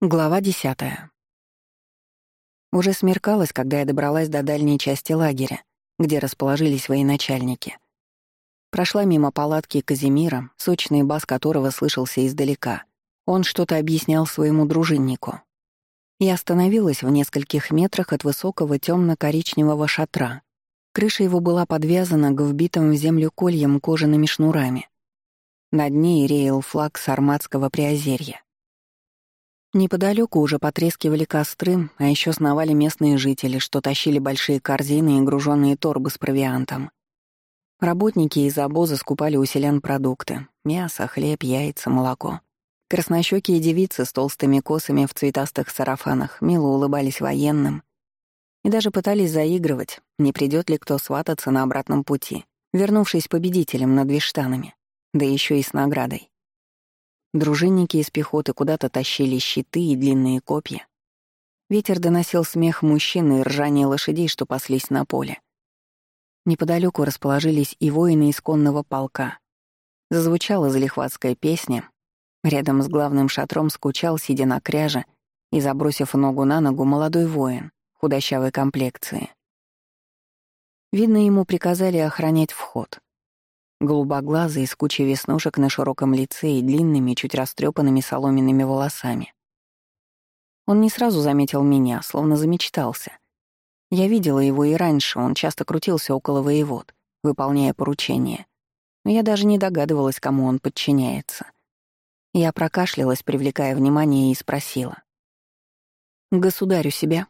Глава десятая. Уже смеркалось, когда я добралась до дальней части лагеря, где расположились военачальники. Прошла мимо палатки Казимира, сочный бас которого слышался издалека. Он что-то объяснял своему дружиннику. Я остановилась в нескольких метрах от высокого темно коричневого шатра. Крыша его была подвязана к вбитым в землю кольям кожаными шнурами. Над ней реял флаг сарматского приозерья. Неподалеку уже потрескивали костры, а еще сновали местные жители, что тащили большие корзины и груженные торбы с провиантом. Работники из обоза скупали у селян продукты — мясо, хлеб, яйца, молоко. Краснощёкие девицы с толстыми косами в цветастых сарафанах мило улыбались военным и даже пытались заигрывать, не придет ли кто свататься на обратном пути, вернувшись победителем над виштанами, да еще и с наградой. Дружинники из пехоты куда-то тащили щиты и длинные копья. Ветер доносил смех мужчин и ржание лошадей, что паслись на поле. Неподалеку расположились и воины из конного полка. Зазвучала залихватская песня. Рядом с главным шатром скучал, сидя на кряже и забросив ногу на ногу, молодой воин, худощавой комплекции. Видно, ему приказали охранять вход. Голубоглазый, с кучей веснушек на широком лице и длинными, чуть растрепанными соломенными волосами. Он не сразу заметил меня, словно замечтался. Я видела его и раньше, он часто крутился около воевод, выполняя поручения. Но я даже не догадывалась, кому он подчиняется. Я прокашлялась, привлекая внимание, и спросила. «Государю себя?»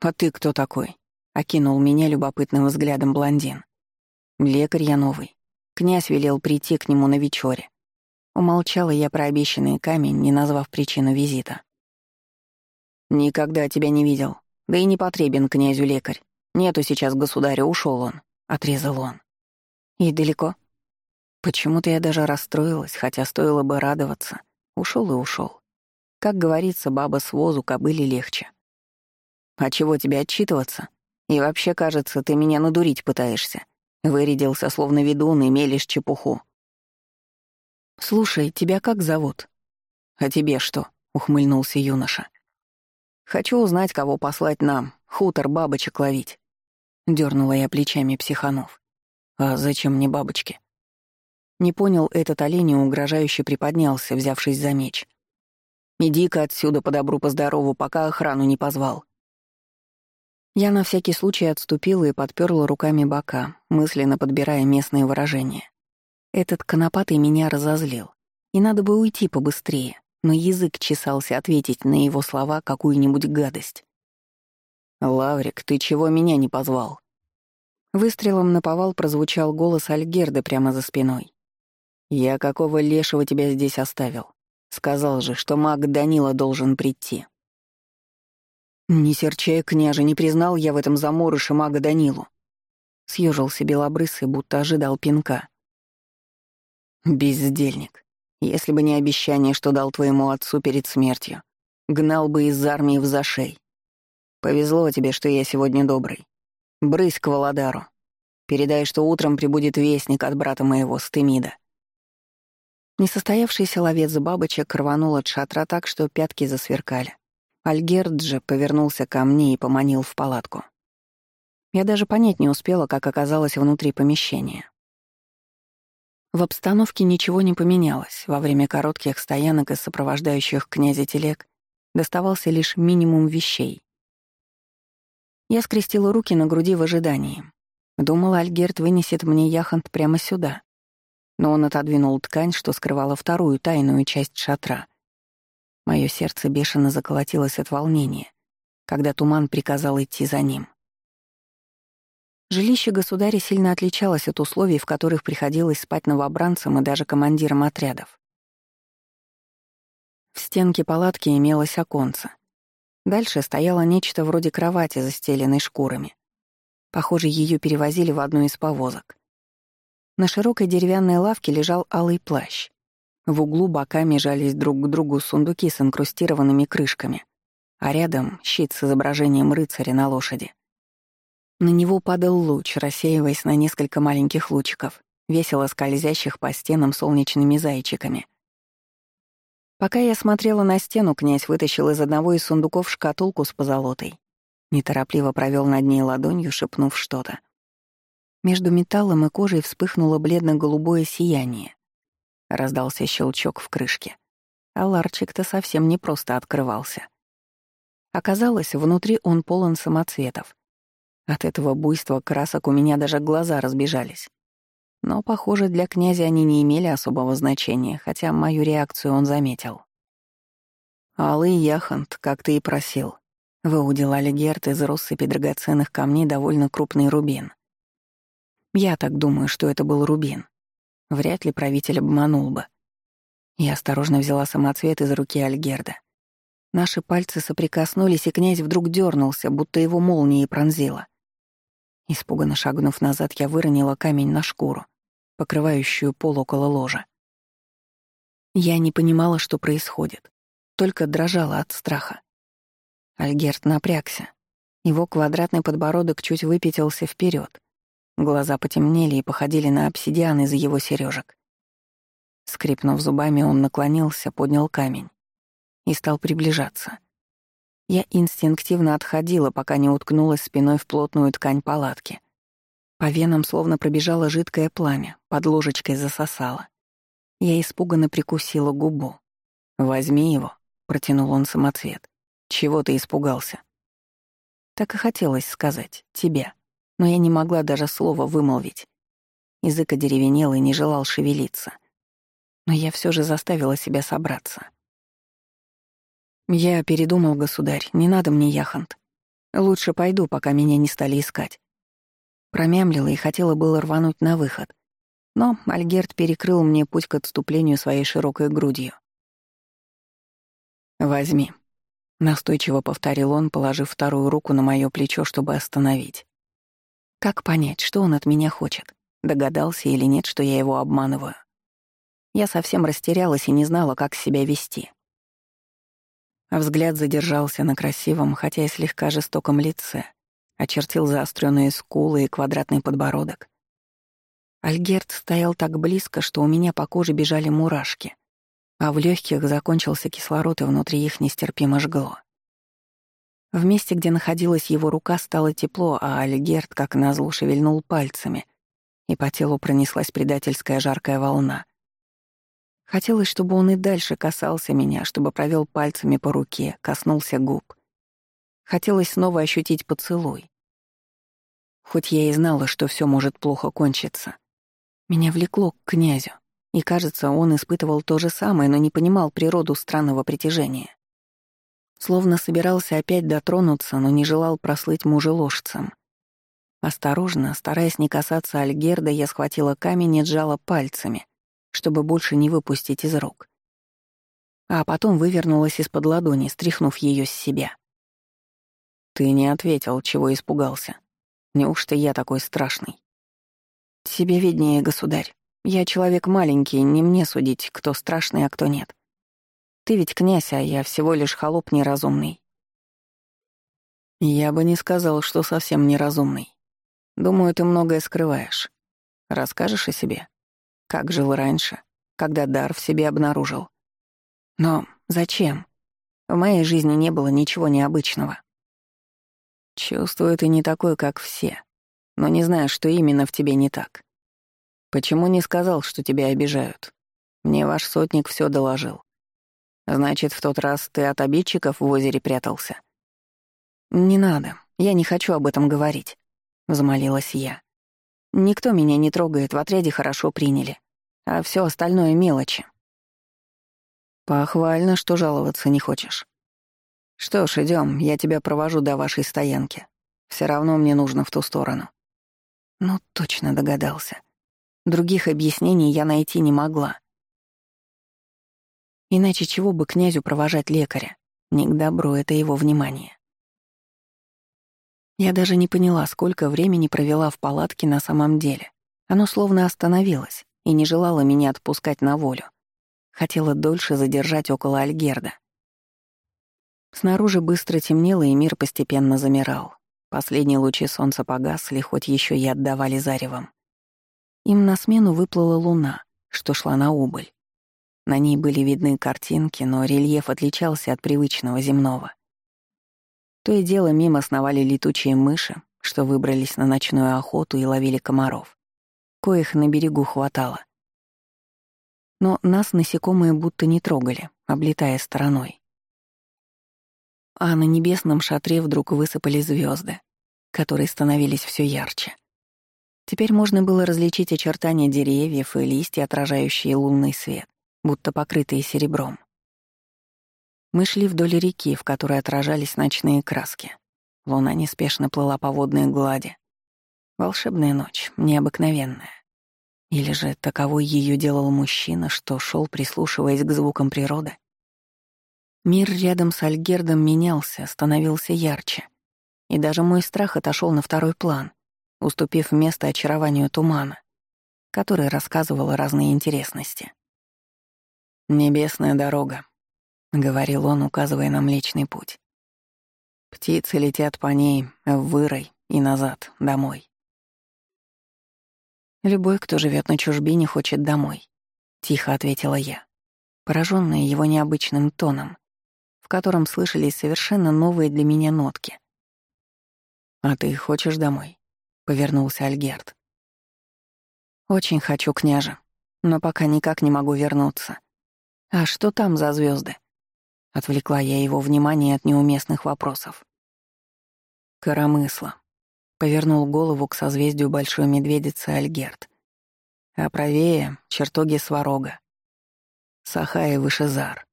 «А ты кто такой?» — окинул меня любопытным взглядом блондин. «Лекарь я новый. Князь велел прийти к нему на вечере. Умолчала я про обещанный камень, не назвав причину визита. «Никогда тебя не видел. Да и не потребен князю лекарь. Нету сейчас государя, ушел он», — отрезал он. «И далеко?» Почему-то я даже расстроилась, хотя стоило бы радоваться. Ушел и ушел. Как говорится, баба с возу кобыли легче. «А чего тебе отчитываться? И вообще, кажется, ты меня надурить пытаешься. Вырядился, словно ведун, и мелешь чепуху. «Слушай, тебя как зовут?» «А тебе что?» — ухмыльнулся юноша. «Хочу узнать, кого послать нам, хутор бабочек ловить». Дёрнула я плечами психанов. «А зачем мне бабочки?» Не понял этот олень и угрожающе приподнялся, взявшись за меч. «Иди-ка отсюда по добру, по пока охрану не позвал. Я на всякий случай отступила и подперла руками бока, мысленно подбирая местные выражения. Этот конопатый меня разозлил. И надо бы уйти побыстрее, но язык чесался ответить на его слова какую-нибудь гадость. «Лаврик, ты чего меня не позвал?» Выстрелом на повал прозвучал голос Альгерды прямо за спиной. «Я какого лешего тебя здесь оставил? Сказал же, что маг Данила должен прийти». «Не серчай, княже, не признал я в этом заморыше мага Данилу». Съежился белобрысый, будто ожидал пинка. «Бездельник. Если бы не обещание, что дал твоему отцу перед смертью, гнал бы из армии в зашей. Повезло тебе, что я сегодня добрый. Брысь к Володару. Передай, что утром прибудет вестник от брата моего, Стемида». Несостоявшийся ловец бабочек рванул от шатра так, что пятки засверкали. Альгерд же повернулся ко мне и поманил в палатку. Я даже понять не успела, как оказалось внутри помещения. В обстановке ничего не поменялось. Во время коротких стоянок из сопровождающих князя телег доставался лишь минимум вещей. Я скрестила руки на груди в ожидании. Думала, Альгерт вынесет мне яхонт прямо сюда. Но он отодвинул ткань, что скрывала вторую тайную часть шатра — Мое сердце бешено заколотилось от волнения, когда туман приказал идти за ним. Жилище государя сильно отличалось от условий, в которых приходилось спать новобранцам и даже командирам отрядов. В стенке палатки имелось оконце. Дальше стояло нечто вроде кровати, застеленной шкурами. Похоже, ее перевозили в одну из повозок. На широкой деревянной лавке лежал алый плащ. В углу боками жались друг к другу сундуки с инкрустированными крышками, а рядом — щит с изображением рыцаря на лошади. На него падал луч, рассеиваясь на несколько маленьких лучиков, весело скользящих по стенам солнечными зайчиками. Пока я смотрела на стену, князь вытащил из одного из сундуков шкатулку с позолотой. Неторопливо провел над ней ладонью, шепнув что-то. Между металлом и кожей вспыхнуло бледно-голубое сияние. Раздался щелчок в крышке. А ларчик-то совсем не просто открывался. Оказалось, внутри он полон самоцветов. От этого буйства красок у меня даже глаза разбежались. Но, похоже, для князя они не имели особого значения, хотя мою реакцию он заметил. «Алый яхонт, как ты и просил», — выудил Алигерт из россыпи драгоценных камней довольно крупный рубин. Я так думаю, что это был рубин. Вряд ли правитель обманул бы. Я осторожно взяла самоцвет из руки Альгерда. Наши пальцы соприкоснулись, и князь вдруг дернулся, будто его молнией пронзило. Испуганно шагнув назад, я выронила камень на шкуру, покрывающую пол около ложа. Я не понимала, что происходит, только дрожала от страха. Альгерт напрягся. Его квадратный подбородок чуть выпятился вперед, Глаза потемнели и походили на обсидиан из его сережек. Скрипнув зубами, он наклонился, поднял камень и стал приближаться. Я инстинктивно отходила, пока не уткнулась спиной в плотную ткань палатки. По венам словно пробежало жидкое пламя, под ложечкой засосало. Я испуганно прикусила губу. «Возьми его», — протянул он самоцвет. «Чего ты испугался?» Так и хотелось сказать «тебя» но я не могла даже слова вымолвить. Язык одеревенел и не желал шевелиться. Но я все же заставила себя собраться. Я передумал, государь, не надо мне яхонт. Лучше пойду, пока меня не стали искать. Промямлила и хотела было рвануть на выход. Но Альгерт перекрыл мне путь к отступлению своей широкой грудью. «Возьми», — настойчиво повторил он, положив вторую руку на мое плечо, чтобы остановить. Как понять, что он от меня хочет? Догадался или нет, что я его обманываю? Я совсем растерялась и не знала, как себя вести. Взгляд задержался на красивом, хотя и слегка жестоком лице, очертил заостренные скулы и квадратный подбородок. Альгерт стоял так близко, что у меня по коже бежали мурашки, а в легких закончился кислород, и внутри их нестерпимо жгло. В месте, где находилась его рука, стало тепло, а Альгерт, как назло, шевельнул пальцами, и по телу пронеслась предательская жаркая волна. Хотелось, чтобы он и дальше касался меня, чтобы провел пальцами по руке, коснулся губ. Хотелось снова ощутить поцелуй. Хоть я и знала, что все может плохо кончиться. Меня влекло к князю, и, кажется, он испытывал то же самое, но не понимал природу странного притяжения. Словно собирался опять дотронуться, но не желал прослыть мужеложцем. Осторожно, стараясь не касаться Альгерда, я схватила камень и сжала пальцами, чтобы больше не выпустить из рук. А потом вывернулась из-под ладони, стряхнув ее с себя. «Ты не ответил, чего испугался. Неужто я такой страшный?» «Тебе виднее, государь. Я человек маленький, не мне судить, кто страшный, а кто нет. Ты ведь князь, а я всего лишь холоп неразумный. Я бы не сказал, что совсем неразумный. Думаю, ты многое скрываешь. Расскажешь о себе? Как жил раньше, когда дар в себе обнаружил? Но зачем? В моей жизни не было ничего необычного. Чувствую, ты не такой, как все, но не знаю, что именно в тебе не так. Почему не сказал, что тебя обижают? Мне ваш сотник все доложил. Значит, в тот раз ты от обидчиков в озере прятался? Не надо, я не хочу об этом говорить, взмолилась я. Никто меня не трогает, в отряде хорошо приняли, а все остальное мелочи. Похвально, что жаловаться не хочешь. Что ж, идем, я тебя провожу до вашей стоянки. Все равно мне нужно в ту сторону. Ну, точно догадался. Других объяснений я найти не могла. Иначе чего бы князю провожать лекаря? Не к добру это его внимание. Я даже не поняла, сколько времени провела в палатке на самом деле. Оно словно остановилось и не желало меня отпускать на волю. Хотела дольше задержать около Альгерда. Снаружи быстро темнело, и мир постепенно замирал. Последние лучи солнца погасли, хоть еще и отдавали заревом. Им на смену выплыла луна, что шла на убыль. На ней были видны картинки, но рельеф отличался от привычного земного. То и дело мимо сновали летучие мыши, что выбрались на ночную охоту и ловили комаров. Коих на берегу хватало. Но нас насекомые будто не трогали, облетая стороной. А на небесном шатре вдруг высыпали звезды, которые становились все ярче. Теперь можно было различить очертания деревьев и листья, отражающие лунный свет, будто покрытые серебром. Мы шли вдоль реки, в которой отражались ночные краски. Луна неспешно плыла по водной глади. Волшебная ночь, необыкновенная. Или же таковой ее делал мужчина, что шел, прислушиваясь к звукам природы? Мир рядом с Альгердом менялся, становился ярче. И даже мой страх отошел на второй план, уступив место очарованию тумана, который рассказывал разные интересности. «Небесная дорога», — говорил он, указывая на Млечный Путь. «Птицы летят по ней, в вырой и назад, домой». «Любой, кто живет на чужбине, хочет домой», — тихо ответила я, пораженная его необычным тоном, в котором слышались совершенно новые для меня нотки. «А ты хочешь домой?» — повернулся Альгерт. «Очень хочу, княже, но пока никак не могу вернуться. А что там за звезды? Отвлекла я его внимание от неуместных вопросов. Коромысла. Повернул голову к созвездию Большой Медведицы Альгерт. А правее — чертоги Сварога. Саха и Вышезар.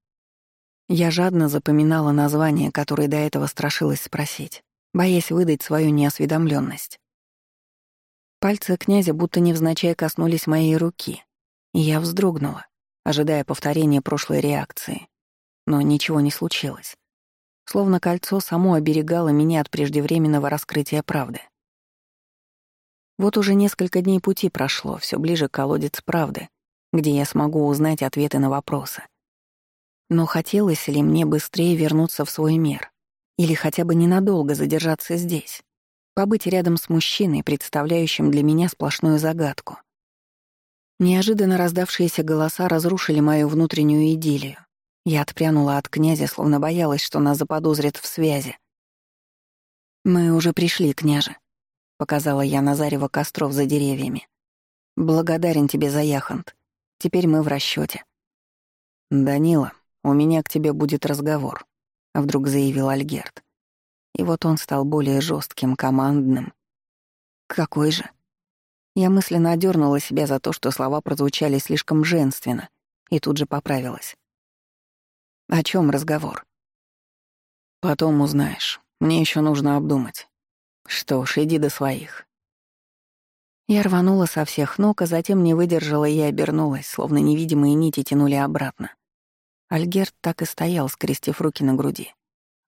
Я жадно запоминала названия, которые до этого страшилась спросить, боясь выдать свою неосведомленность. Пальцы князя будто невзначай коснулись моей руки, и я вздрогнула, ожидая повторения прошлой реакции но ничего не случилось. Словно кольцо само оберегало меня от преждевременного раскрытия правды. Вот уже несколько дней пути прошло, все ближе к колодец правды, где я смогу узнать ответы на вопросы. Но хотелось ли мне быстрее вернуться в свой мир? Или хотя бы ненадолго задержаться здесь? Побыть рядом с мужчиной, представляющим для меня сплошную загадку. Неожиданно раздавшиеся голоса разрушили мою внутреннюю идиллию. Я отпрянула от князя, словно боялась, что нас заподозрят в связи. «Мы уже пришли, княже», — показала я Назарева костров за деревьями. «Благодарен тебе за яхонт. Теперь мы в расчете. «Данила, у меня к тебе будет разговор», — вдруг заявил Альгерт. И вот он стал более жестким, командным. «Какой же?» Я мысленно одернула себя за то, что слова прозвучали слишком женственно, и тут же поправилась. О чем разговор? Потом узнаешь. Мне еще нужно обдумать. Что ж, иди до своих. Я рванула со всех ног, а затем не выдержала и обернулась, словно невидимые нити тянули обратно. Альгерт так и стоял, скрестив руки на груди.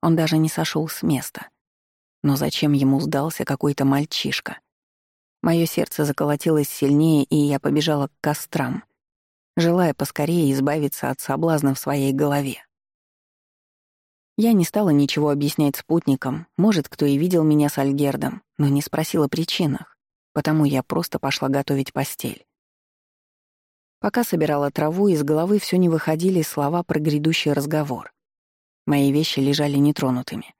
Он даже не сошел с места. Но зачем ему сдался какой-то мальчишка? Мое сердце заколотилось сильнее, и я побежала к кострам, желая поскорее избавиться от соблазна в своей голове. Я не стала ничего объяснять спутникам, может, кто и видел меня с Альгердом, но не спросила о причинах, потому я просто пошла готовить постель. Пока собирала траву, из головы все не выходили слова про грядущий разговор. Мои вещи лежали нетронутыми.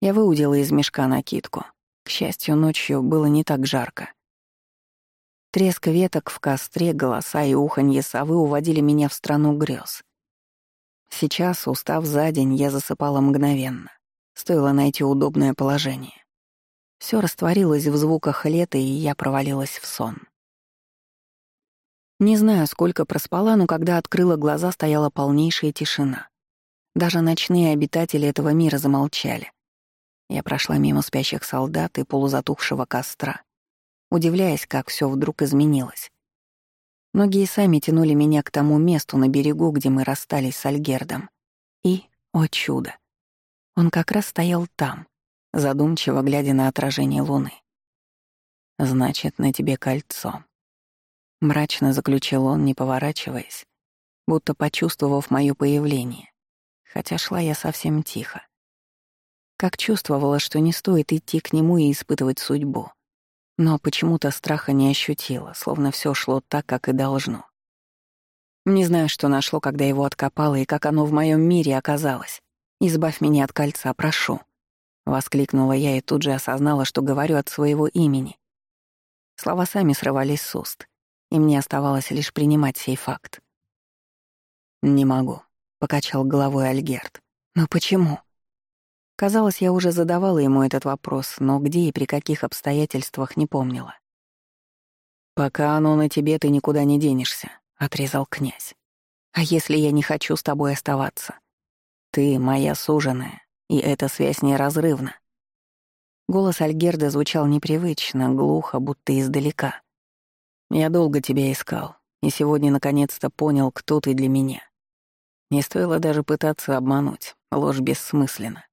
Я выудила из мешка накидку. К счастью, ночью было не так жарко. Треск веток в костре, голоса и уханье совы уводили меня в страну грез — Сейчас, устав за день, я засыпала мгновенно. Стоило найти удобное положение. Все растворилось в звуках лета, и я провалилась в сон. Не знаю, сколько проспала, но когда открыла глаза, стояла полнейшая тишина. Даже ночные обитатели этого мира замолчали. Я прошла мимо спящих солдат и полузатухшего костра, удивляясь, как все вдруг изменилось. Ноги и сами тянули меня к тому месту на берегу, где мы расстались с Альгердом. И, о чудо, он как раз стоял там, задумчиво глядя на отражение луны. «Значит, на тебе кольцо». Мрачно заключил он, не поворачиваясь, будто почувствовав моё появление, хотя шла я совсем тихо. Как чувствовала, что не стоит идти к нему и испытывать судьбу — но почему-то страха не ощутила, словно все шло так, как и должно. Не знаю, что нашло, когда его откопало и как оно в моем мире оказалось. Избавь меня от кольца, прошу. Воскликнула я и тут же осознала, что говорю от своего имени. Слова сами срывались с уст, и мне оставалось лишь принимать сей факт. «Не могу», — покачал головой Альгерт. «Но почему?» Казалось, я уже задавала ему этот вопрос, но где и при каких обстоятельствах не помнила. «Пока оно на тебе, ты никуда не денешься», — отрезал князь. «А если я не хочу с тобой оставаться? Ты моя суженая, и эта связь неразрывна». Голос Альгерда звучал непривычно, глухо, будто издалека. «Я долго тебя искал, и сегодня наконец-то понял, кто ты для меня. Не стоило даже пытаться обмануть, ложь бессмысленна.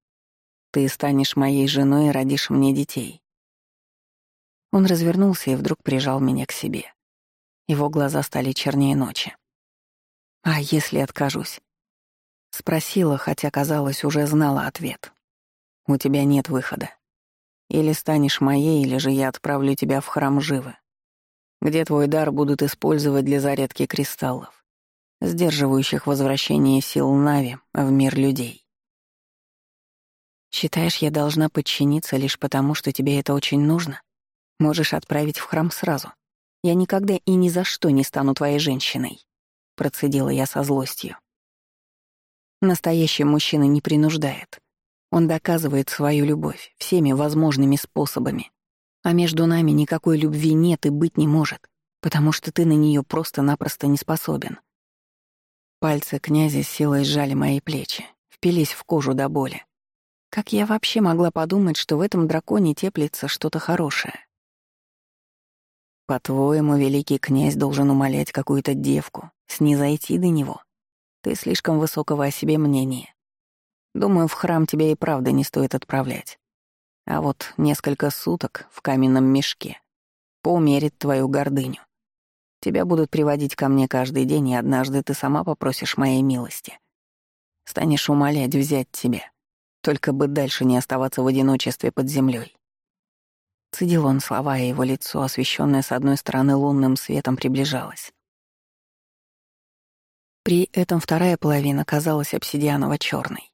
Ты станешь моей женой и родишь мне детей. Он развернулся и вдруг прижал меня к себе. Его глаза стали чернее ночи. «А если откажусь?» Спросила, хотя, казалось, уже знала ответ. «У тебя нет выхода. Или станешь моей, или же я отправлю тебя в храм живы, где твой дар будут использовать для зарядки кристаллов, сдерживающих возвращение сил Нави в мир людей. Считаешь, я должна подчиниться лишь потому, что тебе это очень нужно? Можешь отправить в храм сразу. Я никогда и ни за что не стану твоей женщиной», — процедила я со злостью. Настоящий мужчина не принуждает. Он доказывает свою любовь всеми возможными способами. А между нами никакой любви нет и быть не может, потому что ты на нее просто-напросто не способен. Пальцы князя с силой сжали мои плечи, впились в кожу до боли. Как я вообще могла подумать, что в этом драконе теплится что-то хорошее? По-твоему, великий князь должен умолять какую-то девку, снизойти до него? Ты слишком высокого о себе мнения. Думаю, в храм тебя и правда не стоит отправлять. А вот несколько суток в каменном мешке поумерит твою гордыню. Тебя будут приводить ко мне каждый день, и однажды ты сама попросишь моей милости. Станешь умолять взять тебя, только бы дальше не оставаться в одиночестве под землей. Цедил он слова, и его лицо, освещенное с одной стороны лунным светом, приближалось. При этом вторая половина казалась обсидианово черной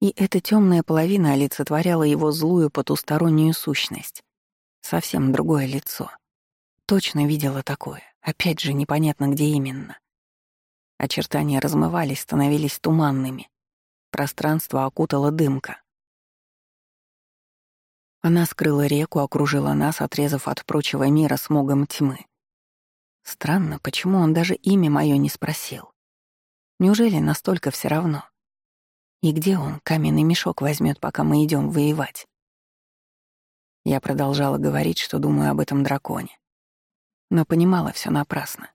И эта темная половина олицетворяла его злую потустороннюю сущность. Совсем другое лицо. Точно видела такое, опять же непонятно где именно. Очертания размывались, становились туманными. Пространство окутала дымка. Она скрыла реку, окружила нас, отрезав от прочего мира смогом тьмы. Странно, почему он даже имя мое не спросил. Неужели настолько все равно? И где он каменный мешок возьмет, пока мы идем воевать? Я продолжала говорить, что думаю об этом драконе. Но понимала все напрасно.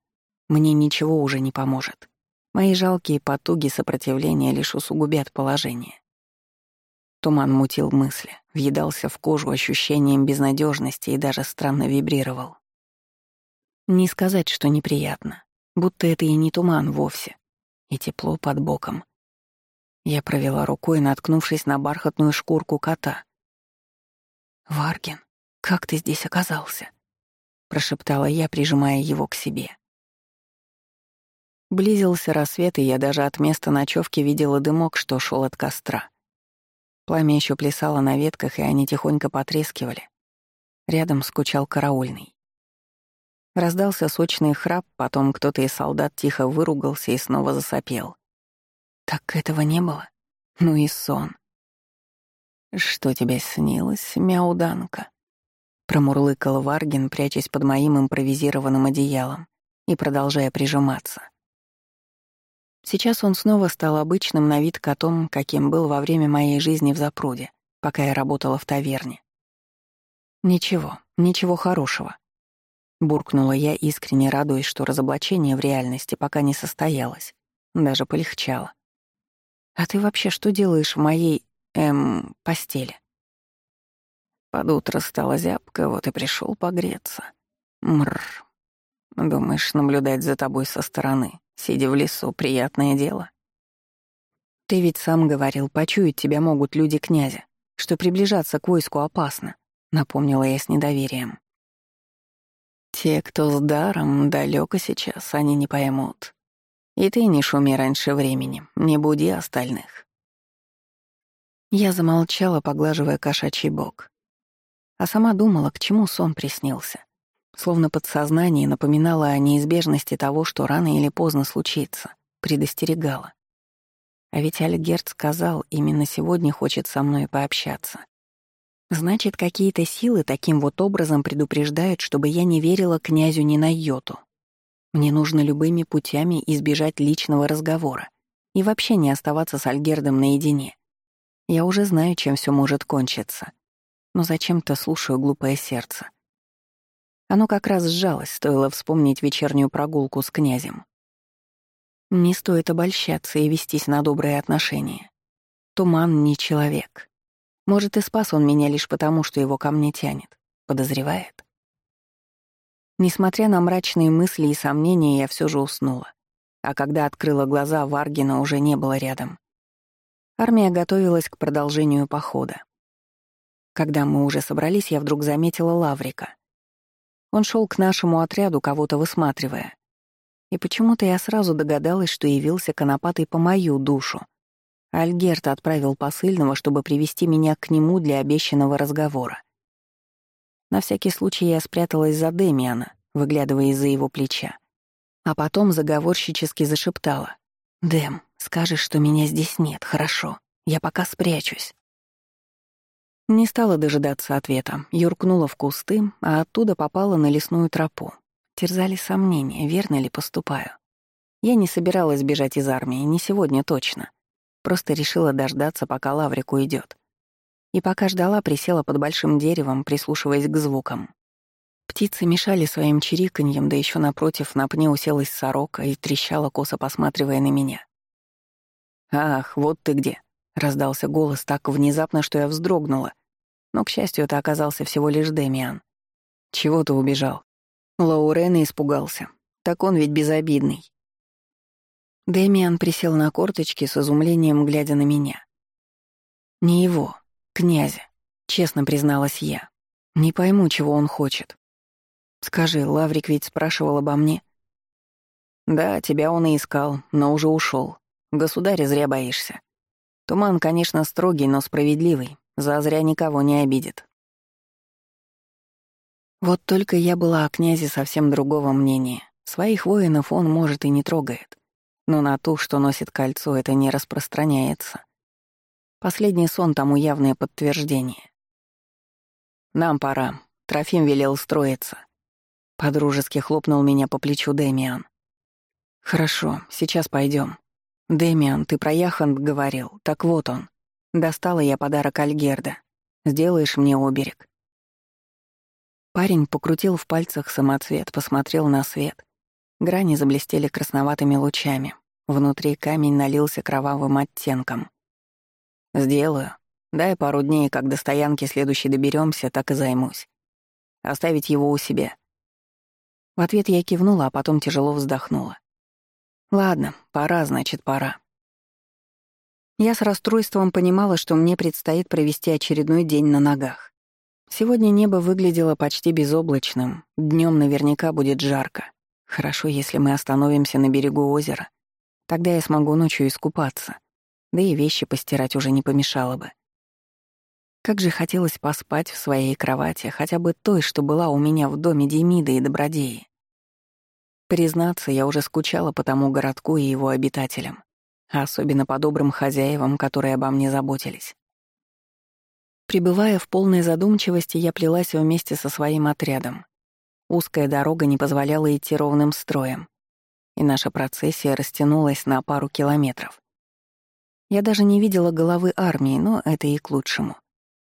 Мне ничего уже не поможет. Мои жалкие потуги сопротивления лишь усугубят положение. Туман мутил мысли, въедался в кожу ощущением безнадежности и даже странно вибрировал. Не сказать, что неприятно, будто это и не туман вовсе, и тепло под боком. Я провела рукой, наткнувшись на бархатную шкурку кота. «Варгин, как ты здесь оказался?» — прошептала я, прижимая его к себе. Близился рассвет, и я даже от места ночевки видела дымок, что шел от костра. Пламя еще плясало на ветках, и они тихонько потрескивали. Рядом скучал караульный. Раздался сочный храп, потом кто-то из солдат тихо выругался и снова засопел. Так этого не было? Ну и сон. «Что тебе снилось, мяуданка?» Промурлыкал Варгин, прячась под моим импровизированным одеялом и продолжая прижиматься. Сейчас он снова стал обычным на вид котом, каким был во время моей жизни в запруде, пока я работала в таверне. «Ничего, ничего хорошего», — буркнула я, искренне радуясь, что разоблачение в реальности пока не состоялось. Даже полегчало. «А ты вообще что делаешь в моей, эм, постели?» Под утро стала зябко, вот и пришел погреться. Мрр. Думаешь, наблюдать за тобой со стороны Сидя в лесу, приятное дело. Ты ведь сам говорил, почуять тебя могут люди князя, что приближаться к войску опасно, напомнила я с недоверием. Те, кто с даром, далеко сейчас, они не поймут. И ты не шуми раньше времени, не буди остальных. Я замолчала, поглаживая кошачий бок. А сама думала, к чему сон приснился. Словно подсознание напоминало о неизбежности того, что рано или поздно случится, предостерегало. А ведь Альгерт сказал, именно сегодня хочет со мной пообщаться. Значит, какие-то силы таким вот образом предупреждают, чтобы я не верила князю ни на йоту. Мне нужно любыми путями избежать личного разговора и вообще не оставаться с Альгердом наедине. Я уже знаю, чем все может кончиться. Но зачем-то слушаю глупое сердце. Оно как раз сжалось, стоило вспомнить вечернюю прогулку с князем. Не стоит обольщаться и вестись на добрые отношения. Туман не человек. Может, и спас он меня лишь потому, что его ко мне тянет. Подозревает. Несмотря на мрачные мысли и сомнения, я все же уснула. А когда открыла глаза, Варгина уже не было рядом. Армия готовилась к продолжению похода. Когда мы уже собрались, я вдруг заметила Лаврика. Он шел к нашему отряду, кого-то высматривая. И почему-то я сразу догадалась, что явился конопатый по мою душу. Альгерт отправил посыльного, чтобы привести меня к нему для обещанного разговора. На всякий случай я спряталась за Демиана, выглядывая из-за его плеча. А потом заговорщически зашептала. «Дэм, скажешь, что меня здесь нет, хорошо. Я пока спрячусь». Не стала дожидаться ответа, юркнула в кусты, а оттуда попала на лесную тропу. Терзали сомнения, верно ли поступаю. Я не собиралась бежать из армии, не сегодня точно. Просто решила дождаться, пока Лаврик уйдет. И пока ждала, присела под большим деревом, прислушиваясь к звукам. Птицы мешали своим чириканьем, да еще напротив на пне уселась сорока и трещала, косо посматривая на меня. «Ах, вот ты где!» — раздался голос так внезапно, что я вздрогнула. Но, к счастью, это оказался всего лишь Демиан. «Чего ты убежал?» Лаурена испугался. Так он ведь безобидный. Демиан присел на корточки с изумлением, глядя на меня. Не его, князя, честно призналась я. Не пойму, чего он хочет. Скажи, Лаврик ведь спрашивал обо мне. Да, тебя он и искал, но уже ушел. Государя зря боишься. Туман, конечно, строгий, но справедливый. Зазря никого не обидит. Вот только я была о князе совсем другого мнения. Своих воинов он, может, и не трогает. Но на ту, что носит кольцо, это не распространяется. Последний сон тому явное подтверждение. «Нам пора. Трофим велел строиться». Подружески хлопнул меня по плечу Дэмиан. «Хорошо, сейчас пойдем. Дэмиан, ты про Яхант говорил. Так вот он. Достала я подарок Альгерда. Сделаешь мне оберег. Парень покрутил в пальцах самоцвет, посмотрел на свет. Грани заблестели красноватыми лучами. Внутри камень налился кровавым оттенком. «Сделаю. Дай пару дней, как до стоянки следующей доберемся, так и займусь. Оставить его у себя». В ответ я кивнула, а потом тяжело вздохнула. «Ладно, пора, значит, пора». Я с расстройством понимала, что мне предстоит провести очередной день на ногах. Сегодня небо выглядело почти безоблачным, днем наверняка будет жарко. Хорошо, если мы остановимся на берегу озера. Тогда я смогу ночью искупаться да и вещи постирать уже не помешало бы. Как же хотелось поспать в своей кровати, хотя бы той, что была у меня в доме Демида и Добродеи. Признаться, я уже скучала по тому городку и его обитателям, особенно по добрым хозяевам, которые обо мне заботились. Прибывая в полной задумчивости, я плелась вместе со своим отрядом. Узкая дорога не позволяла идти ровным строем, и наша процессия растянулась на пару километров. Я даже не видела головы армии, но это и к лучшему.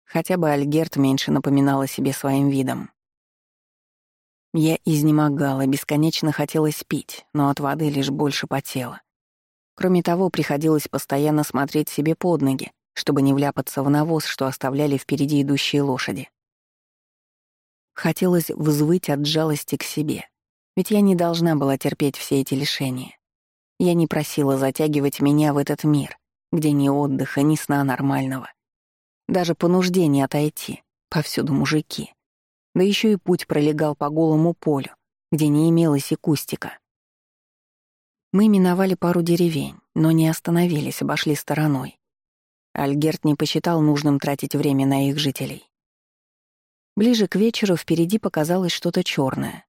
Хотя бы Альгерт меньше напоминала себе своим видом. Я изнемогала, бесконечно хотелось пить, но от воды лишь больше потела. Кроме того, приходилось постоянно смотреть себе под ноги, чтобы не вляпаться в навоз, что оставляли впереди идущие лошади. Хотелось взвыть от жалости к себе, ведь я не должна была терпеть все эти лишения. Я не просила затягивать меня в этот мир, где ни отдыха, ни сна нормального. Даже по нужде не отойти, повсюду мужики. Да еще и путь пролегал по голому полю, где не имелось и кустика. Мы миновали пару деревень, но не остановились, обошли стороной. Альгерт не посчитал нужным тратить время на их жителей. Ближе к вечеру впереди показалось что-то черное.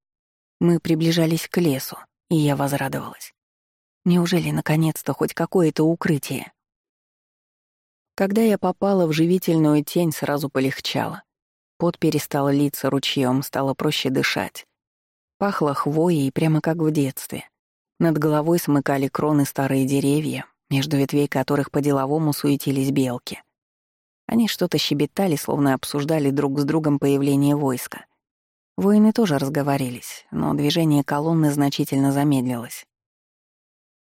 Мы приближались к лесу, и я возрадовалась. Неужели наконец-то хоть какое-то укрытие? Когда я попала в живительную тень, сразу полегчало. Пот перестал литься ручьем, стало проще дышать. Пахло хвоей, прямо как в детстве. Над головой смыкали кроны старые деревья, между ветвей которых по-деловому суетились белки. Они что-то щебетали, словно обсуждали друг с другом появление войска. Воины тоже разговорились, но движение колонны значительно замедлилось.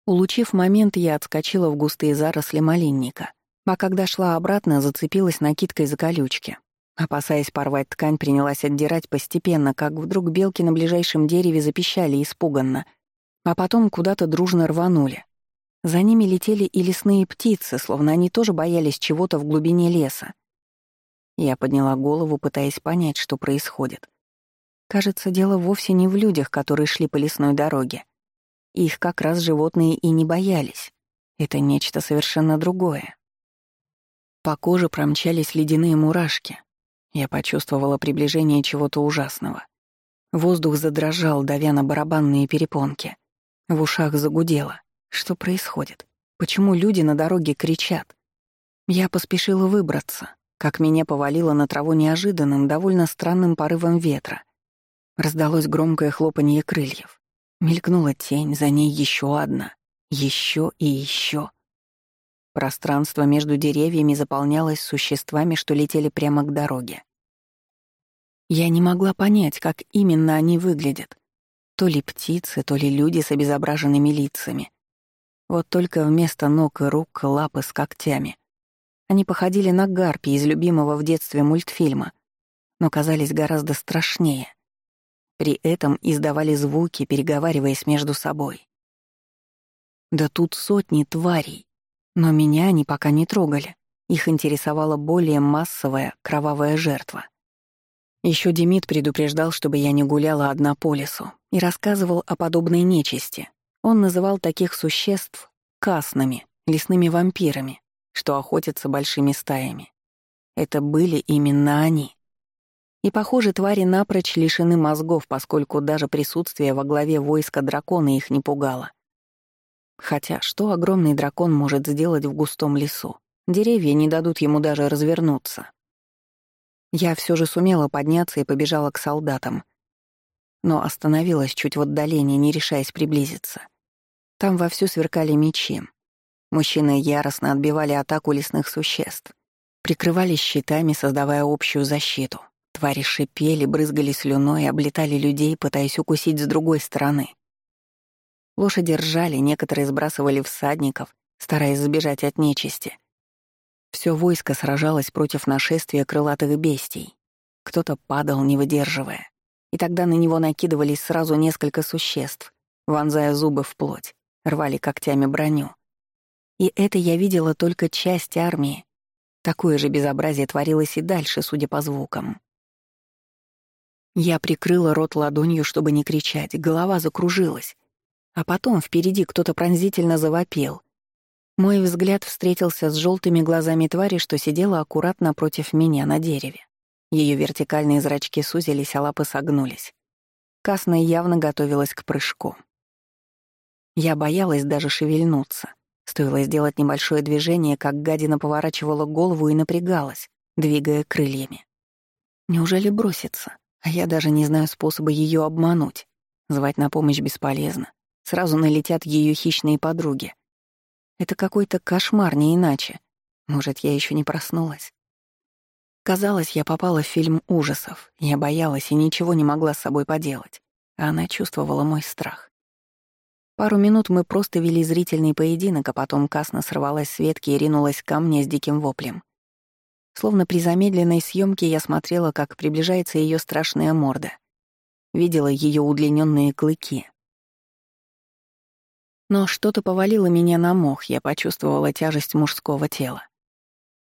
Улучив момент, я отскочила в густые заросли малинника, а когда шла обратно, зацепилась накидкой за колючки. Опасаясь порвать ткань, принялась отдирать постепенно, как вдруг белки на ближайшем дереве запищали испуганно, а потом куда-то дружно рванули. За ними летели и лесные птицы, словно они тоже боялись чего-то в глубине леса. Я подняла голову, пытаясь понять, что происходит. Кажется, дело вовсе не в людях, которые шли по лесной дороге. Их как раз животные и не боялись. Это нечто совершенно другое. По коже промчались ледяные мурашки, я почувствовала приближение чего-то ужасного. Воздух задрожал, давя на барабанные перепонки. В ушах загудело. Что происходит? Почему люди на дороге кричат? Я поспешила выбраться, как меня повалило на траву неожиданным, довольно странным порывом ветра. Раздалось громкое хлопанье крыльев. Мелькнула тень, за ней еще одна, еще и еще. Пространство между деревьями заполнялось существами, что летели прямо к дороге. Я не могла понять, как именно они выглядят. То ли птицы, то ли люди с обезображенными лицами. Вот только вместо ног и рук — лапы с когтями. Они походили на гарпи из любимого в детстве мультфильма, но казались гораздо страшнее. При этом издавали звуки, переговариваясь между собой. Да тут сотни тварей, но меня они пока не трогали. Их интересовала более массовая кровавая жертва. Еще Демид предупреждал, чтобы я не гуляла одна по лесу, и рассказывал о подобной нечисти. Он называл таких существ касными, лесными вампирами, что охотятся большими стаями. Это были именно они. И, похоже, твари напрочь лишены мозгов, поскольку даже присутствие во главе войска дракона их не пугало. Хотя что огромный дракон может сделать в густом лесу? Деревья не дадут ему даже развернуться. Я все же сумела подняться и побежала к солдатам. Но остановилась чуть в отдалении, не решаясь приблизиться. Там вовсю сверкали мечи. Мужчины яростно отбивали атаку лесных существ. Прикрывались щитами, создавая общую защиту. Твари шипели, брызгали слюной, облетали людей, пытаясь укусить с другой стороны. Лошади ржали, некоторые сбрасывали всадников, стараясь сбежать от нечисти. Все войско сражалось против нашествия крылатых бестий. Кто-то падал, не выдерживая. И тогда на него накидывались сразу несколько существ, вонзая зубы в плоть, рвали когтями броню. И это я видела только часть армии. Такое же безобразие творилось и дальше, судя по звукам. Я прикрыла рот ладонью, чтобы не кричать, голова закружилась. А потом впереди кто-то пронзительно завопил. Мой взгляд встретился с желтыми глазами твари, что сидела аккуратно против меня на дереве. Ее вертикальные зрачки сузились, а лапы согнулись. Касна явно готовилась к прыжку. Я боялась даже шевельнуться. Стоило сделать небольшое движение, как гадина поворачивала голову и напрягалась, двигая крыльями. Неужели бросится? А я даже не знаю способа ее обмануть. Звать на помощь бесполезно. Сразу налетят ее хищные подруги. Это какой-то кошмар, не иначе. Может, я еще не проснулась. Казалось, я попала в фильм ужасов. Я боялась и ничего не могла с собой поделать. А она чувствовала мой страх. Пару минут мы просто вели зрительный поединок, а потом Касна сорвалась с ветки и ринулась ко мне с диким воплем. Словно при замедленной съемке я смотрела, как приближается ее страшная морда. Видела ее удлиненные клыки, но что-то повалило меня на мох, я почувствовала тяжесть мужского тела.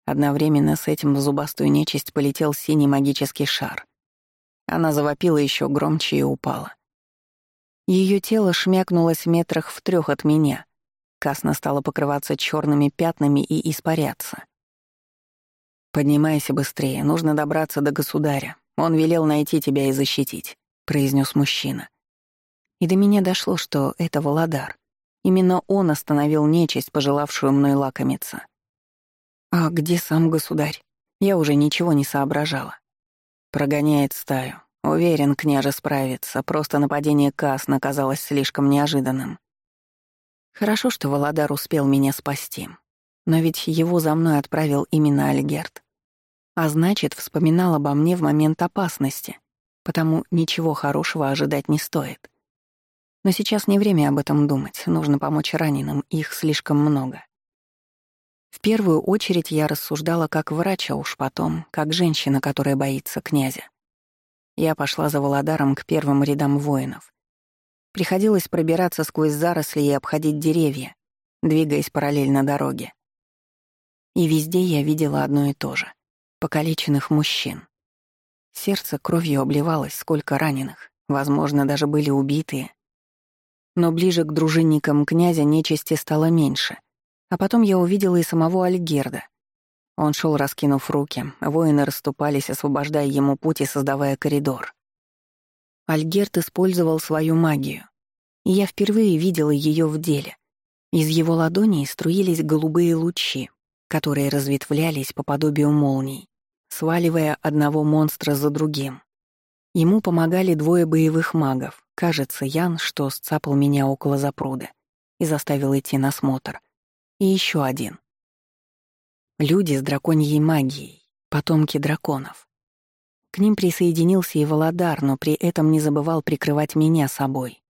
Одновременно с этим в зубастую нечисть полетел синий магический шар. Она завопила еще громче и упала. Ее тело шмякнулось метрах в трех от меня. Касна стала покрываться черными пятнами и испаряться. «Поднимайся быстрее, нужно добраться до государя. Он велел найти тебя и защитить», — произнес мужчина. И до меня дошло, что это Володар. Именно он остановил нечисть, пожелавшую мной лакомиться. А где сам государь? Я уже ничего не соображала. Прогоняет стаю. Уверен, княже справится, просто нападение Касна казалось слишком неожиданным. Хорошо, что Володар успел меня спасти. Но ведь его за мной отправил именно Альгерт. А значит, вспоминал обо мне в момент опасности, потому ничего хорошего ожидать не стоит. Но сейчас не время об этом думать, нужно помочь раненым, их слишком много. В первую очередь я рассуждала как врач, а уж потом, как женщина, которая боится князя. Я пошла за Володаром к первым рядам воинов. Приходилось пробираться сквозь заросли и обходить деревья, двигаясь параллельно дороге. И везде я видела одно и то же — покалеченных мужчин. Сердце кровью обливалось, сколько раненых, возможно, даже были убитые, но ближе к дружинникам князя нечисти стало меньше. А потом я увидела и самого Альгерда. Он шел, раскинув руки, воины расступались, освобождая ему путь и создавая коридор. Альгерд использовал свою магию, и я впервые видела ее в деле. Из его ладоней струились голубые лучи, которые разветвлялись по подобию молний, сваливая одного монстра за другим. Ему помогали двое боевых магов, Кажется, Ян, что сцапал меня около запруды и заставил идти на смотр. И еще один. Люди с драконьей магией, потомки драконов. К ним присоединился и Володар, но при этом не забывал прикрывать меня собой.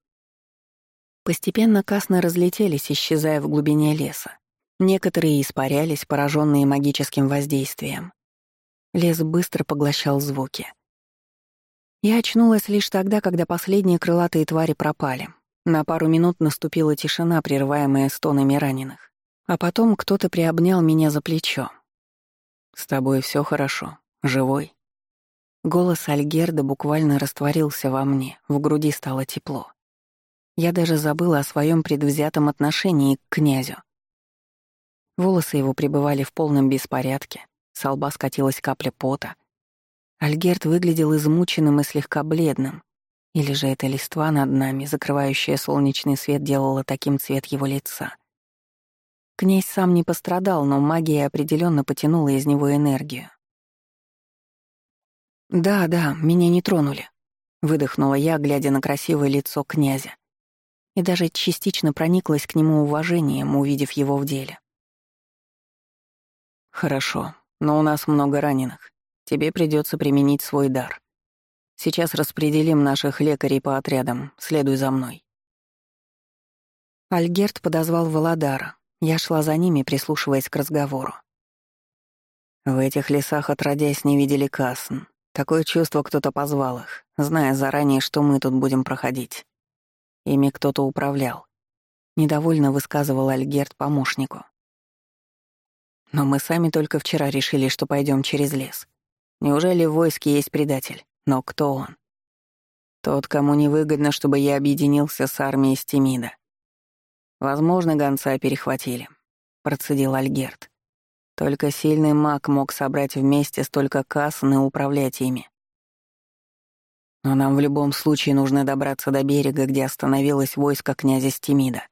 Постепенно касны разлетелись, исчезая в глубине леса. Некоторые испарялись, пораженные магическим воздействием. Лес быстро поглощал звуки — я очнулась лишь тогда, когда последние крылатые твари пропали. На пару минут наступила тишина, прерываемая стонами раненых. А потом кто-то приобнял меня за плечо. «С тобой все хорошо. Живой?» Голос Альгерда буквально растворился во мне, в груди стало тепло. Я даже забыла о своем предвзятом отношении к князю. Волосы его пребывали в полном беспорядке, с лба скатилась капля пота — Альгерт выглядел измученным и слегка бледным. Или же эта листва над нами, закрывающая солнечный свет, делала таким цвет его лица. Князь сам не пострадал, но магия определенно потянула из него энергию. «Да, да, меня не тронули», — выдохнула я, глядя на красивое лицо князя. И даже частично прониклась к нему уважением, увидев его в деле. «Хорошо, но у нас много раненых. Тебе придется применить свой дар. Сейчас распределим наших лекарей по отрядам. Следуй за мной». Альгерт подозвал Володара. Я шла за ними, прислушиваясь к разговору. В этих лесах отродясь не видели касн. Такое чувство кто-то позвал их, зная заранее, что мы тут будем проходить. Ими кто-то управлял. Недовольно высказывал Альгерт помощнику. Но мы сами только вчера решили, что пойдем через лес. Неужели в войске есть предатель? Но кто он? Тот, кому невыгодно, чтобы я объединился с армией Стемида. Возможно, гонца перехватили, процедил Альгерт. Только сильный маг мог собрать вместе столько кассан и управлять ими. Но нам в любом случае нужно добраться до берега, где остановилось войско князя Стемида.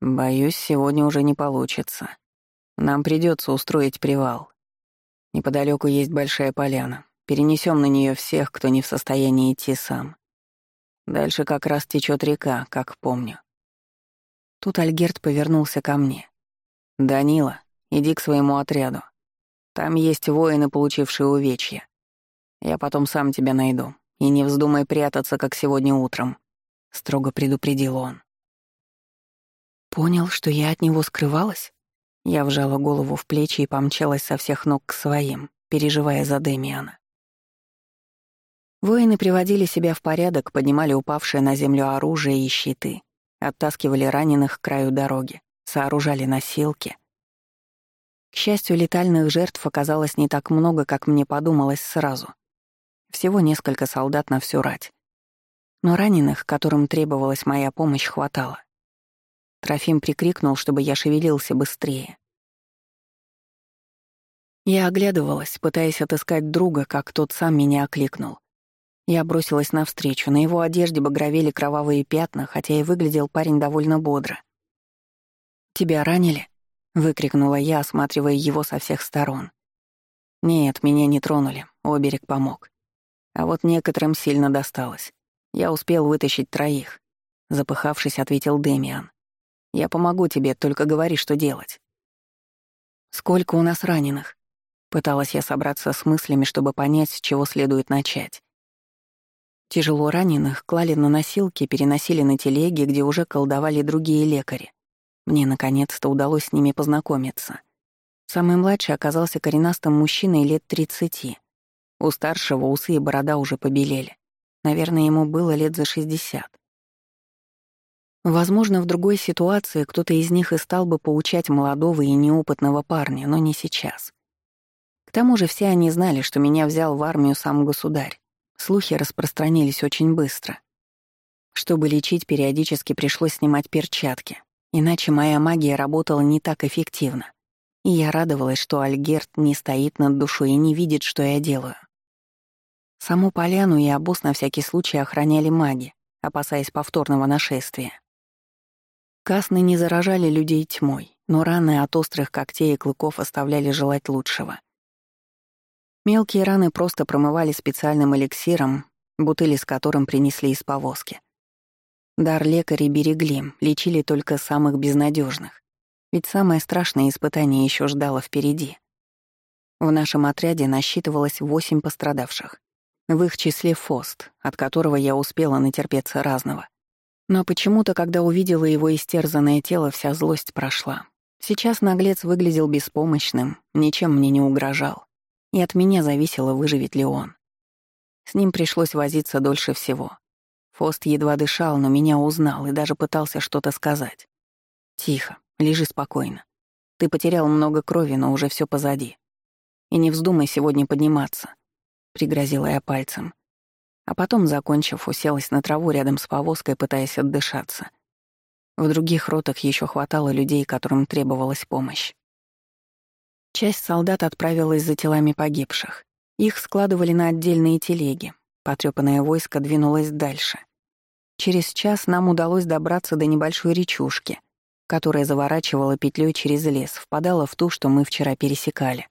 Боюсь, сегодня уже не получится. Нам придется устроить привал. Неподалеку есть большая поляна. Перенесем на нее всех, кто не в состоянии идти сам. Дальше как раз течет река, как помню. Тут Альгерт повернулся ко мне. «Данила, иди к своему отряду. Там есть воины, получившие увечья. Я потом сам тебя найду. И не вздумай прятаться, как сегодня утром», — строго предупредил он. Понял, что я от него скрывалась? Я вжала голову в плечи и помчалась со всех ног к своим, переживая за Демиана. Воины приводили себя в порядок, поднимали упавшее на землю оружие и щиты, оттаскивали раненых к краю дороги, сооружали носилки. К счастью, летальных жертв оказалось не так много, как мне подумалось сразу. Всего несколько солдат на всю рать. Но раненых, которым требовалась моя помощь, хватало. Трофим прикрикнул, чтобы я шевелился быстрее. Я оглядывалась, пытаясь отыскать друга, как тот сам меня окликнул. Я бросилась навстречу, на его одежде багровели кровавые пятна, хотя и выглядел парень довольно бодро. «Тебя ранили?» — выкрикнула я, осматривая его со всех сторон. «Нет, меня не тронули, оберег помог. А вот некоторым сильно досталось. Я успел вытащить троих», — запыхавшись, ответил Демиан. «Я помогу тебе, только говори, что делать». «Сколько у нас раненых?» Пыталась я собраться с мыслями, чтобы понять, с чего следует начать. Тяжело раненых клали на носилки, переносили на телеги, где уже колдовали другие лекари. Мне наконец-то удалось с ними познакомиться. Самый младший оказался коренастым мужчиной лет тридцати. У старшего усы и борода уже побелели. Наверное, ему было лет за шестьдесят. Возможно, в другой ситуации кто-то из них и стал бы поучать молодого и неопытного парня, но не сейчас. К тому же все они знали, что меня взял в армию сам государь. Слухи распространились очень быстро. Чтобы лечить, периодически пришлось снимать перчатки, иначе моя магия работала не так эффективно. И я радовалась, что Альгерт не стоит над душой и не видит, что я делаю. Саму поляну и обоз на всякий случай охраняли маги, опасаясь повторного нашествия. Касны не заражали людей тьмой, но раны от острых когтей и клыков оставляли желать лучшего. Мелкие раны просто промывали специальным эликсиром, бутыли с которым принесли из повозки. Дар лекари берегли, лечили только самых безнадежных, ведь самое страшное испытание еще ждало впереди. В нашем отряде насчитывалось восемь пострадавших. В их числе Фост, от которого я успела натерпеться разного. Но почему-то, когда увидела его истерзанное тело, вся злость прошла. Сейчас наглец выглядел беспомощным, ничем мне не угрожал и от меня зависело, выживет ли он. С ним пришлось возиться дольше всего. Фост едва дышал, но меня узнал и даже пытался что-то сказать. «Тихо, лежи спокойно. Ты потерял много крови, но уже все позади. И не вздумай сегодня подниматься», — пригрозила я пальцем. А потом, закончив, уселась на траву рядом с повозкой, пытаясь отдышаться. В других ротах еще хватало людей, которым требовалась помощь. Часть солдат отправилась за телами погибших. Их складывали на отдельные телеги. Потрёпанное войско двинулось дальше. Через час нам удалось добраться до небольшой речушки, которая заворачивала петлей через лес, впадала в ту, что мы вчера пересекали.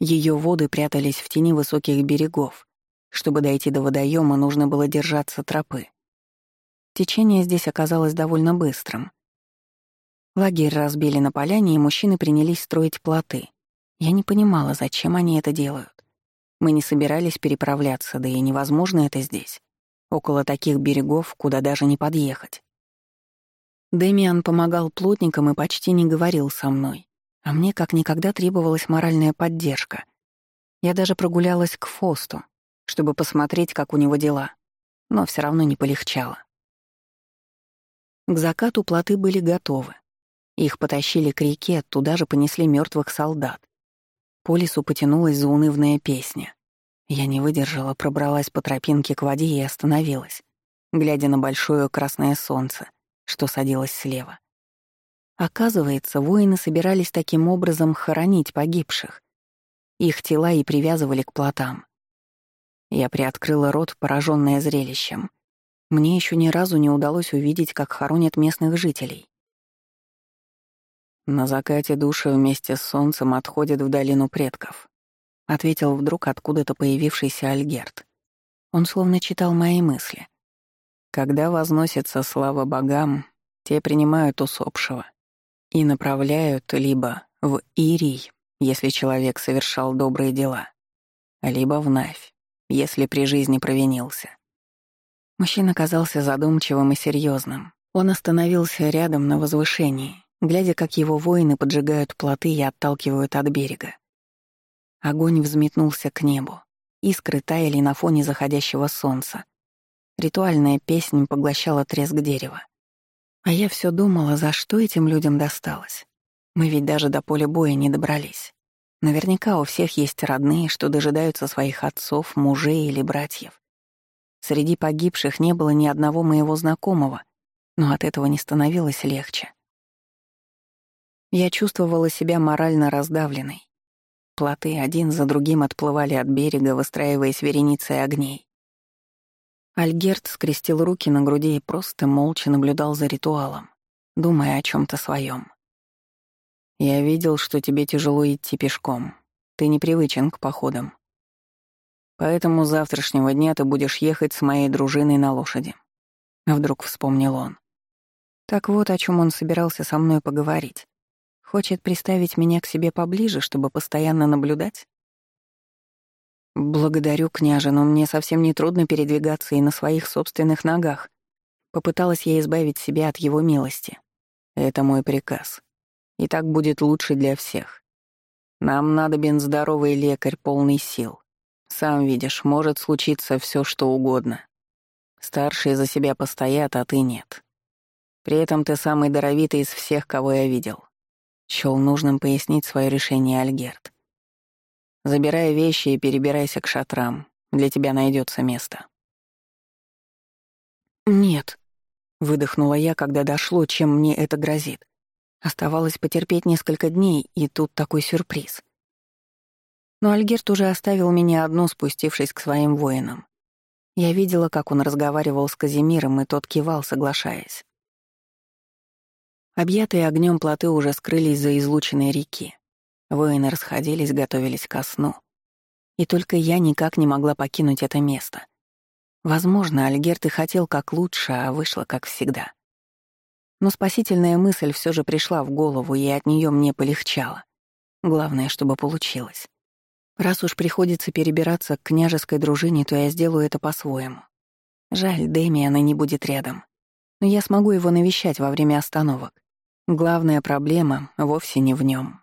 Ее воды прятались в тени высоких берегов. Чтобы дойти до водоема, нужно было держаться тропы. Течение здесь оказалось довольно быстрым. Лагерь разбили на поляне, и мужчины принялись строить плоты. Я не понимала, зачем они это делают. Мы не собирались переправляться, да и невозможно это здесь. Около таких берегов, куда даже не подъехать. Дэмиан помогал плотникам и почти не говорил со мной. А мне как никогда требовалась моральная поддержка. Я даже прогулялась к Фосту, чтобы посмотреть, как у него дела. Но все равно не полегчало. К закату плоты были готовы. Их потащили к реке, туда же понесли мертвых солдат. По лесу потянулась заунывная песня. Я не выдержала, пробралась по тропинке к воде и остановилась, глядя на большое красное солнце, что садилось слева. Оказывается, воины собирались таким образом хоронить погибших. Их тела и привязывали к плотам. Я приоткрыла рот, пораженная зрелищем. Мне еще ни разу не удалось увидеть, как хоронят местных жителей. На закате души вместе с солнцем отходят в долину предков. Ответил вдруг откуда-то появившийся Альгерт. Он словно читал мои мысли. Когда возносится слава богам, те принимают усопшего и направляют либо в Ирий, если человек совершал добрые дела, либо в Навь, если при жизни провинился. Мужчина казался задумчивым и серьезным. Он остановился рядом на возвышении, глядя, как его воины поджигают плоты и отталкивают от берега. Огонь взметнулся к небу. Искры таяли на фоне заходящего солнца. Ритуальная песня поглощала треск дерева. А я все думала, за что этим людям досталось. Мы ведь даже до поля боя не добрались. Наверняка у всех есть родные, что дожидаются своих отцов, мужей или братьев. Среди погибших не было ни одного моего знакомого, но от этого не становилось легче. Я чувствовала себя морально раздавленной. Плоты один за другим отплывали от берега, выстраиваясь вереницей огней. Альгерт скрестил руки на груди и просто молча наблюдал за ритуалом, думая о чем то своем. «Я видел, что тебе тяжело идти пешком. Ты непривычен к походам. Поэтому с завтрашнего дня ты будешь ехать с моей дружиной на лошади». Вдруг вспомнил он. Так вот, о чем он собирался со мной поговорить. Хочет приставить меня к себе поближе, чтобы постоянно наблюдать? Благодарю, княже, но мне совсем не трудно передвигаться и на своих собственных ногах. Попыталась я избавить себя от его милости. Это мой приказ. И так будет лучше для всех. Нам надобен здоровый лекарь, полный сил. Сам видишь, может случиться все, что угодно. Старшие за себя постоят, а ты нет. При этом ты самый даровитый из всех, кого я видел. Счёл нужным пояснить свое решение Альгерт. «Забирай вещи и перебирайся к шатрам. Для тебя найдется место». «Нет», — выдохнула я, когда дошло, чем мне это грозит. Оставалось потерпеть несколько дней, и тут такой сюрприз. Но Альгерт уже оставил меня одну, спустившись к своим воинам. Я видела, как он разговаривал с Казимиром, и тот кивал, соглашаясь. Объятые огнем плоты уже скрылись за излученной реки. Воины расходились, готовились ко сну. И только я никак не могла покинуть это место. Возможно, Альгерт и хотел как лучше, а вышло как всегда. Но спасительная мысль все же пришла в голову, и от нее мне полегчало. Главное, чтобы получилось. Раз уж приходится перебираться к княжеской дружине, то я сделаю это по-своему. Жаль, Дэмиана не будет рядом. Но я смогу его навещать во время остановок. Главная проблема вовсе не в нем.